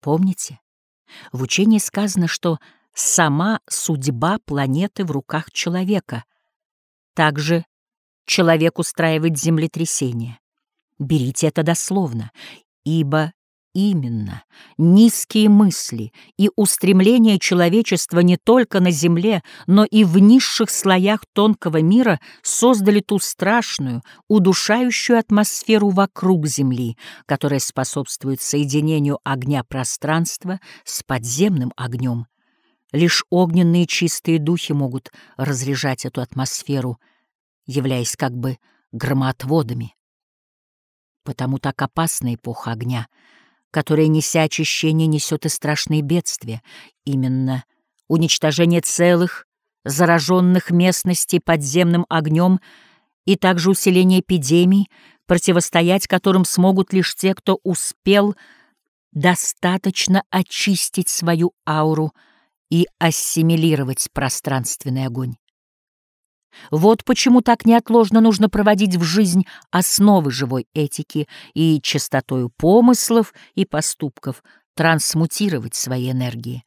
Помните, в учении сказано, что сама судьба планеты в руках человека. Также человек устраивает землетрясение. Берите это дословно, ибо именно низкие мысли и устремления человечества не только на Земле, но и в низших слоях тонкого мира создали ту страшную, удушающую атмосферу вокруг Земли, которая способствует соединению огня пространства с подземным огнем. Лишь огненные чистые духи могут разряжать эту атмосферу, являясь как бы громоотводами. Потому так опасна эпоха огня — которое, неся очищение, несет и страшные бедствия, именно уничтожение целых, зараженных местностей подземным огнем и также усиление эпидемий, противостоять которым смогут лишь те, кто успел достаточно очистить свою ауру и ассимилировать пространственный огонь. Вот почему так неотложно нужно проводить в жизнь основы живой этики и чистотою помыслов и поступков трансмутировать свои энергии.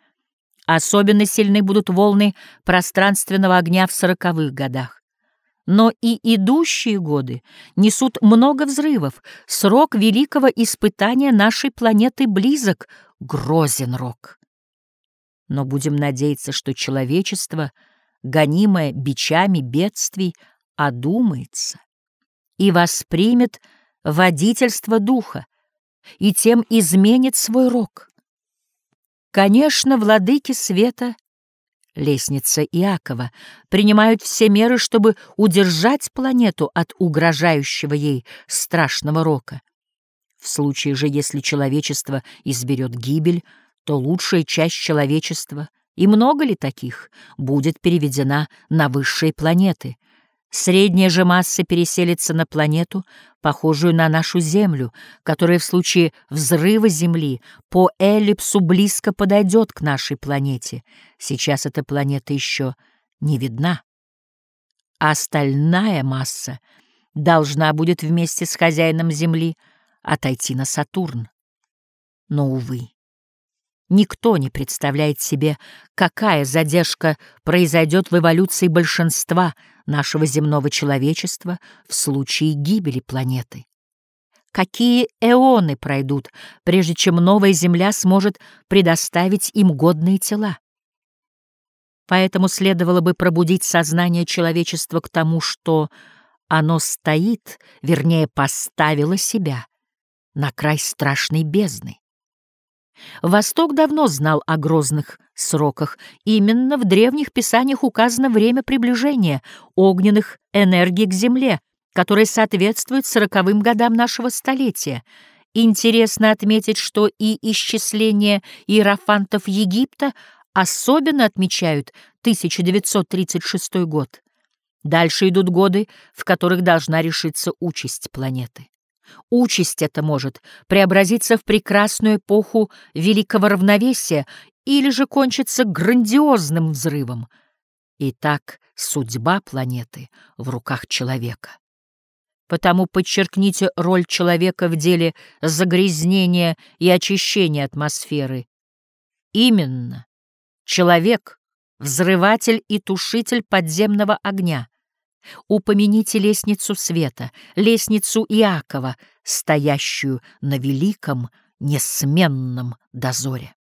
Особенно сильны будут волны пространственного огня в сороковых годах. Но и идущие годы несут много взрывов. Срок великого испытания нашей планеты близок, грозен рок. Но будем надеяться, что человечество — гонимая бичами бедствий, одумается и воспримет водительство духа, и тем изменит свой рок. Конечно, владыки света, лестница Иакова, принимают все меры, чтобы удержать планету от угрожающего ей страшного рока. В случае же, если человечество изберет гибель, то лучшая часть человечества — и много ли таких будет переведена на высшие планеты? Средняя же масса переселится на планету, похожую на нашу Землю, которая в случае взрыва Земли по эллипсу близко подойдет к нашей планете. Сейчас эта планета еще не видна. А остальная масса должна будет вместе с хозяином Земли отойти на Сатурн. Но, увы, Никто не представляет себе, какая задержка произойдет в эволюции большинства нашего земного человечества в случае гибели планеты. Какие эоны пройдут, прежде чем новая Земля сможет предоставить им годные тела? Поэтому следовало бы пробудить сознание человечества к тому, что оно стоит, вернее, поставило себя на край страшной бездны. Восток давно знал о грозных сроках. Именно в древних писаниях указано время приближения огненных энергий к Земле, которое соответствует сороковым годам нашего столетия. Интересно отметить, что и исчисление иерофантов Египта особенно отмечают 1936 год. Дальше идут годы, в которых должна решиться участь планеты. Участь эта может преобразиться в прекрасную эпоху великого равновесия или же кончиться грандиозным взрывом. Итак, судьба планеты в руках человека. Потому подчеркните роль человека в деле загрязнения и очищения атмосферы. Именно человек — взрыватель и тушитель подземного огня. Упомяните лестницу света, лестницу Иакова, стоящую на великом, несменном дозоре.